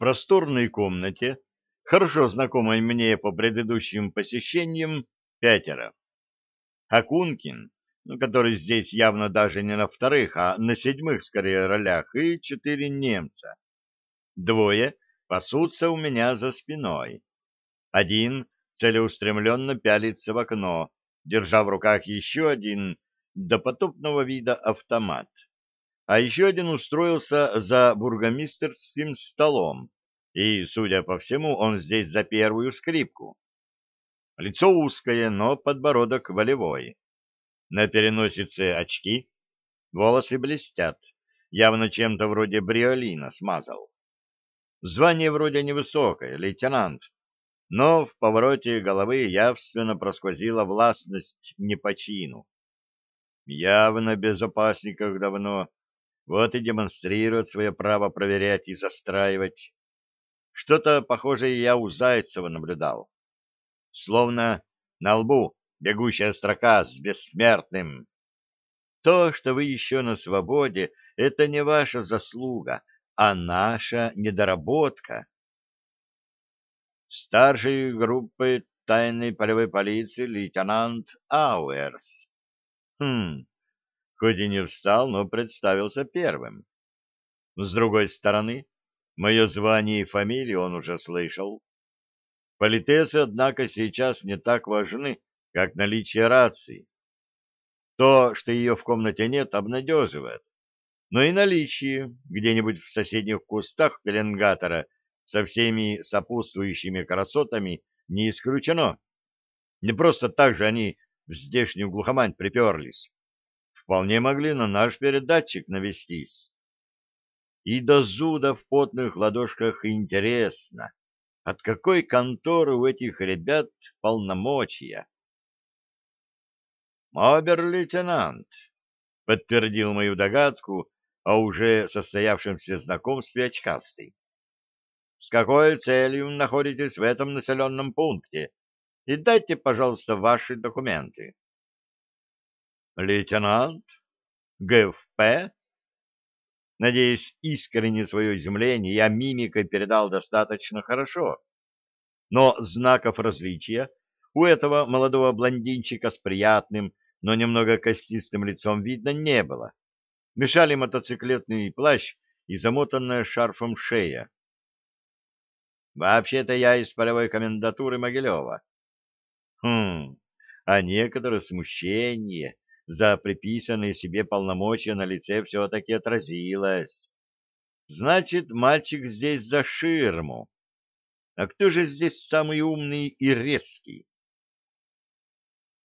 просторной комнате, хорошо знакомой мне по предыдущим посещениям, пятеро. Акункин, ну, который здесь явно даже не на вторых, а на седьмых скорее ролях, и четыре немца. Двое пасутся у меня за спиной. Один целеустремленно пялится в окно, держа в руках еще один допотопного вида автомат. А еще один устроился за бургомистерским столом, и, судя по всему, он здесь за первую скрипку. Лицо узкое, но подбородок волевой. На переносице очки, волосы блестят, явно чем-то вроде бриолина смазал. Звание вроде невысокое, лейтенант, но в повороте головы явственно просквозила властность не по чину. Явно безопасниках давно, вот и демонстрирует свое право проверять и застраивать. Что-то похожее я у Зайцева наблюдал. Словно на лбу бегущая строка с бессмертным. То, что вы еще на свободе, это не ваша заслуга, а наша недоработка. Старший группы тайной полевой полиции лейтенант Ауэрс. Хм, хоть и не встал, но представился первым. С другой стороны, мое звание и фамилию он уже слышал. Политесы, однако, сейчас не так важны, как наличие рации. То, что ее в комнате нет, обнадеживает. Но и наличие где-нибудь в соседних кустах пеленгатора со всеми сопутствующими красотами не исключено. Не просто так же они в здешнюю глухомань приперлись. Вполне могли на наш передатчик навестись. И до зуда в потных ладошках интересно, от какой конторы у этих ребят полномочия. «Обер-лейтенант», — подтвердил мою догадку о уже состоявшемся знакомстве очкастый. «С какой целью находитесь в этом населенном пункте? И дайте, пожалуйста, ваши документы». «Лейтенант? ГФП?» Надеюсь, искренне свое изумление я мимикой передал достаточно хорошо. Но знаков различия у этого молодого блондинчика с приятным, но немного костистым лицом видно не было. Мешали мотоциклетный плащ и замотанная шарфом шея. Вообще-то я из полевой комендатуры Могилева. Хм, а некоторое смущение за приписанные себе полномочия на лице все-таки отразилось. Значит, мальчик здесь за ширму. А кто же здесь самый умный и резкий?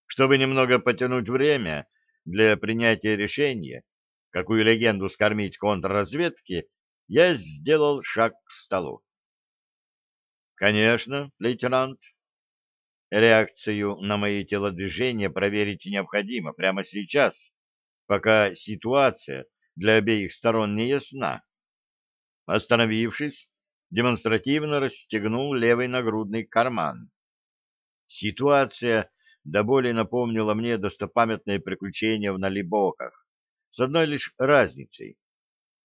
Чтобы немного потянуть время для принятия решения, какую легенду скормить контрразведке, я сделал шаг к столу. Конечно, лейтенант. Реакцию на мои телодвижения проверить необходимо прямо сейчас, пока ситуация для обеих сторон не ясна. Остановившись, демонстративно расстегнул левый нагрудный карман. Ситуация до боли напомнила мне достопамятные приключения в Налибоках, с одной лишь разницей.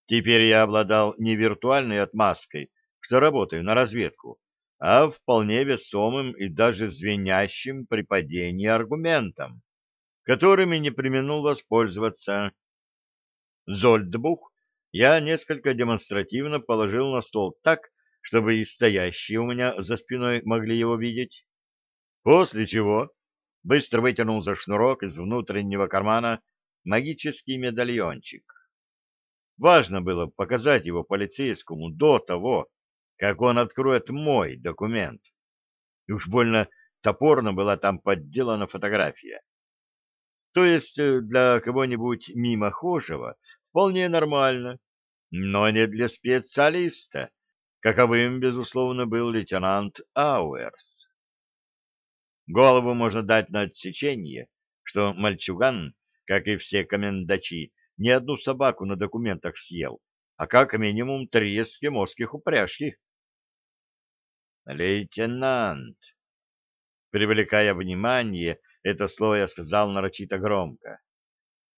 Теперь я обладал не виртуальной отмазкой, что работаю на разведку, а вполне весомым и даже звенящим при падении аргументом, которыми не применул воспользоваться. Зольдбух я несколько демонстративно положил на стол так, чтобы и стоящие у меня за спиной могли его видеть, после чего быстро вытянул за шнурок из внутреннего кармана магический медальончик. Важно было показать его полицейскому до того, как он откроет мой документ. И уж больно топорно была там подделана фотография. То есть э, для кого-нибудь мимохожего вполне нормально, но не для специалиста, каковым, безусловно, был лейтенант Ауэрс. Голову можно дать на отсечение, что мальчуган, как и все комендачи, не одну собаку на документах съел, а как минимум три эскимосских упряжки. «Лейтенант!» Привлекая внимание, это слово я сказал нарочито громко.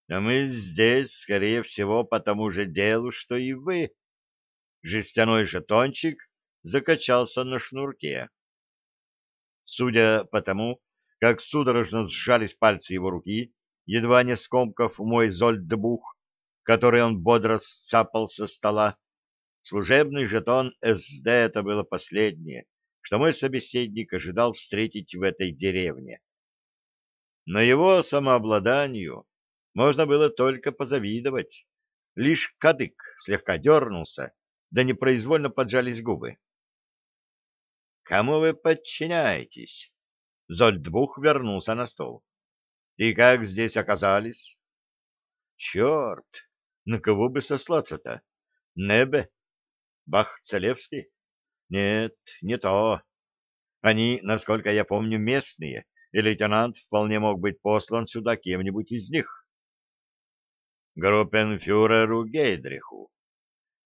«А мы здесь, скорее всего, по тому же делу, что и вы. Жестяной жетончик закачался на шнурке. Судя по тому, как судорожно сжались пальцы его руки, едва не скомкав мой зольдбух, который он бодро сцапал со стола, служебный жетон СД это было последнее, что мой собеседник ожидал встретить в этой деревне. Но его самообладанию можно было только позавидовать. Лишь кадык слегка дернулся, да непроизвольно поджались губы. — Кому вы подчиняетесь? Зольдбух вернулся на стол. — И как здесь оказались? — Черт! На кого бы сослаться-то? Небе? Бах-Целевский? Нет, не то. Они, насколько я помню, местные, и лейтенант вполне мог быть послан сюда кем-нибудь из них. Группенфюреру Гейдриху.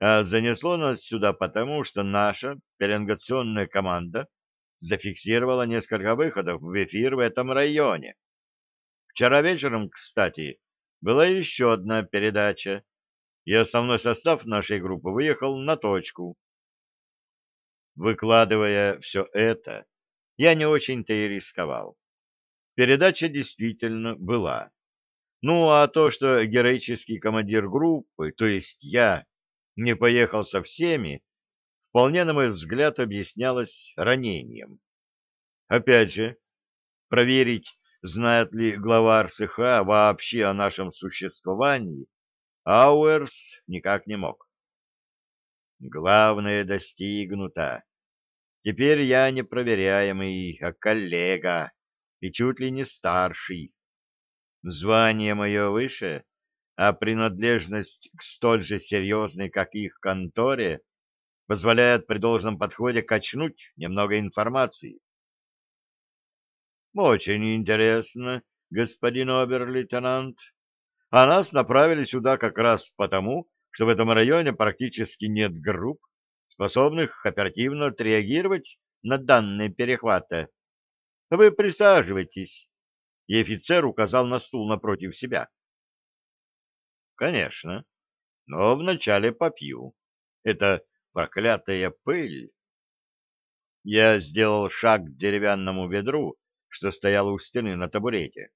А занесло нас сюда потому, что наша пеленгационная команда зафиксировала несколько выходов в эфир в этом районе. Вчера вечером, кстати, была еще одна передача, и основной состав нашей группы выехал на точку. Выкладывая все это, я не очень-то и рисковал. Передача действительно была. Ну, а то, что героический командир группы, то есть я, не поехал со всеми, вполне, на мой взгляд, объяснялось ранением. Опять же, проверить, знает ли глава РСХ вообще о нашем существовании, Ауэрс никак не мог. Главное достигнуто. Теперь я не проверяемый, а коллега, и чуть ли не старший. Звание мое выше, а принадлежность к столь же серьезной, как их конторе, позволяет при должном подходе качнуть немного информации. Очень интересно, господин обер-лейтенант. А нас направили сюда как раз потому, что в этом районе практически нет групп, способных оперативно отреагировать на данные перехвата. Вы присаживайтесь. И офицер указал на стул напротив себя. Конечно, но вначале попью. Это проклятая пыль. Я сделал шаг к деревянному ведру, что стояло у стены на табурете.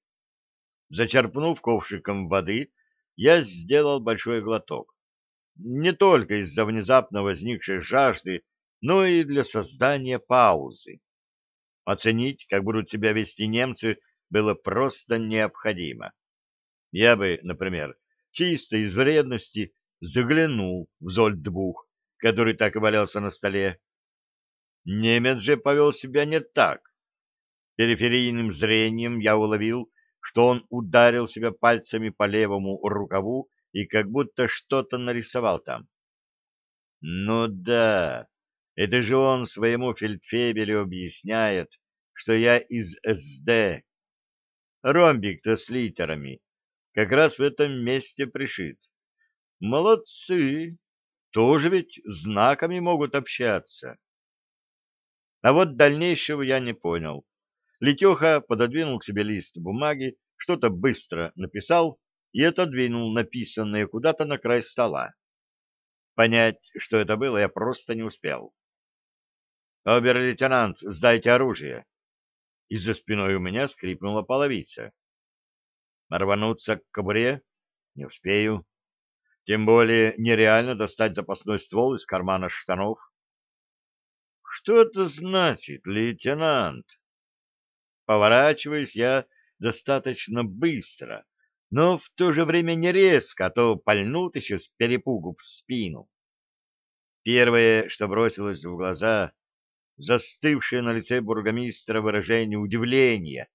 Зачерпнув ковшиком воды, я сделал большой глоток не только из-за внезапно возникшей жажды, но и для создания паузы. Оценить, как будут себя вести немцы, было просто необходимо. Я бы, например, чисто из вредности заглянул в Зольдбух, который так и валялся на столе. Немец же повел себя не так. Периферийным зрением я уловил, что он ударил себя пальцами по левому рукаву и как будто что-то нарисовал там. Ну да, это же он своему фельдфебелю объясняет, что я из СД. Ромбик-то с литерами как раз в этом месте пришит. Молодцы, тоже ведь знаками могут общаться. А вот дальнейшего я не понял. Летеха пододвинул к себе лист бумаги, что-то быстро написал и отодвинул написанное куда-то на край стола. Понять, что это было, я просто не успел. «Обер-лейтенант, сдайте оружие!» И за спиной у меня скрипнула половица. Рвануться к кобуре? Не успею. Тем более нереально достать запасной ствол из кармана штанов. Что это значит, лейтенант? Поворачиваюсь я достаточно быстро, но в то же время не резко, а то пальнут еще с перепугу в спину. Первое, что бросилось в глаза, застывшее на лице бургомистра выражение удивления.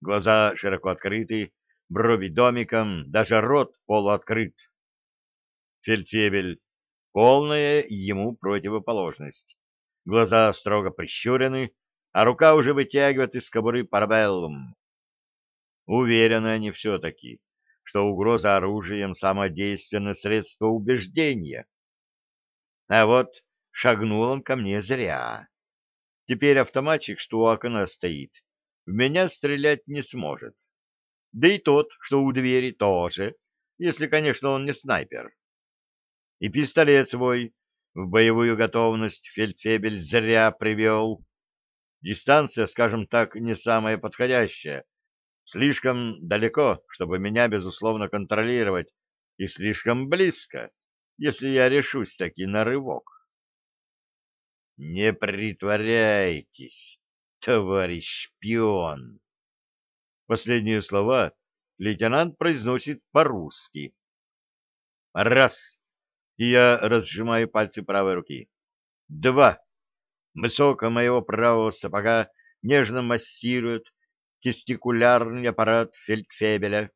Глаза широко открыты, брови домиком, даже рот полуоткрыт. Фельдфебель — полная ему противоположность. Глаза строго прищурены, а рука уже вытягивает из кобуры парабеллум. Уверены они все-таки, что угроза оружием — самое средство убеждения. А вот шагнул он ко мне зря. Теперь автоматчик, что у окна стоит, в меня стрелять не сможет. Да и тот, что у двери, тоже, если, конечно, он не снайпер. И пистолет свой в боевую готовность фельдфебель зря привел. Дистанция, скажем так, не самая подходящая. Слишком далеко, чтобы меня, безусловно, контролировать, и слишком близко, если я решусь таки на рывок. Не притворяйтесь, товарищ шпион. Последние слова лейтенант произносит по-русски. Раз. И я разжимаю пальцы правой руки. Два. Высоко моего правого сапога нежно массирует тестикулярный аппарат фельдфебеля,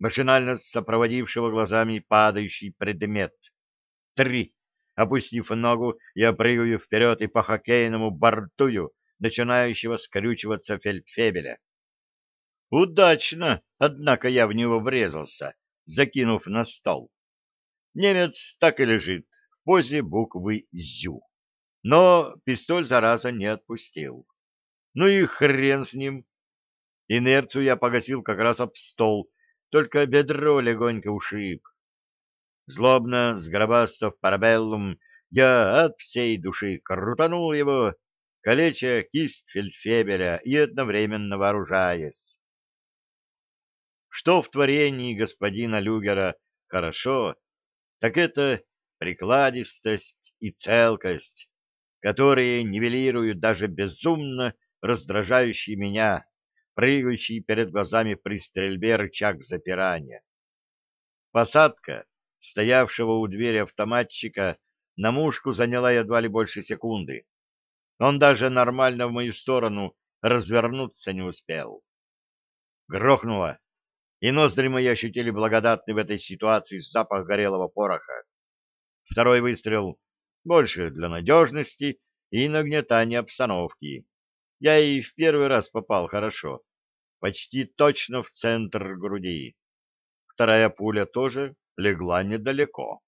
машинально сопроводившего глазами падающий предмет. Три. Опустив ногу, я прыгаю вперед и по хоккейному бортую начинающего скрючиваться фельдфебеля. Удачно, однако я в него врезался, закинув на стол. Немец так и лежит в позе буквы «Зю». Но пистоль, зараза, не отпустил. Ну и хрен с ним. Инерцию я погасил как раз об стол, только бедро легонько ушиб. Злобно сгробастав парабеллум, я от всей души крутанул его, калеча кисть фельдфебеля и одновременно вооружаясь. Что в творении господина Люгера хорошо, так это прикладистость и целкость, которые нивелируют даже безумно раздражающий меня, прыгающий перед глазами при стрельбе рычаг запирания. Посадка, стоявшего у двери автоматчика, на мушку заняла едва ли больше секунды. Он даже нормально в мою сторону развернуться не успел. Грохнуло, и ноздри мои ощутили благодатный в этой ситуации запах горелого пороха. Второй выстрел больше для надежности и нагнетания обстановки. Я и в первый раз попал хорошо, почти точно в центр груди. Вторая пуля тоже легла недалеко.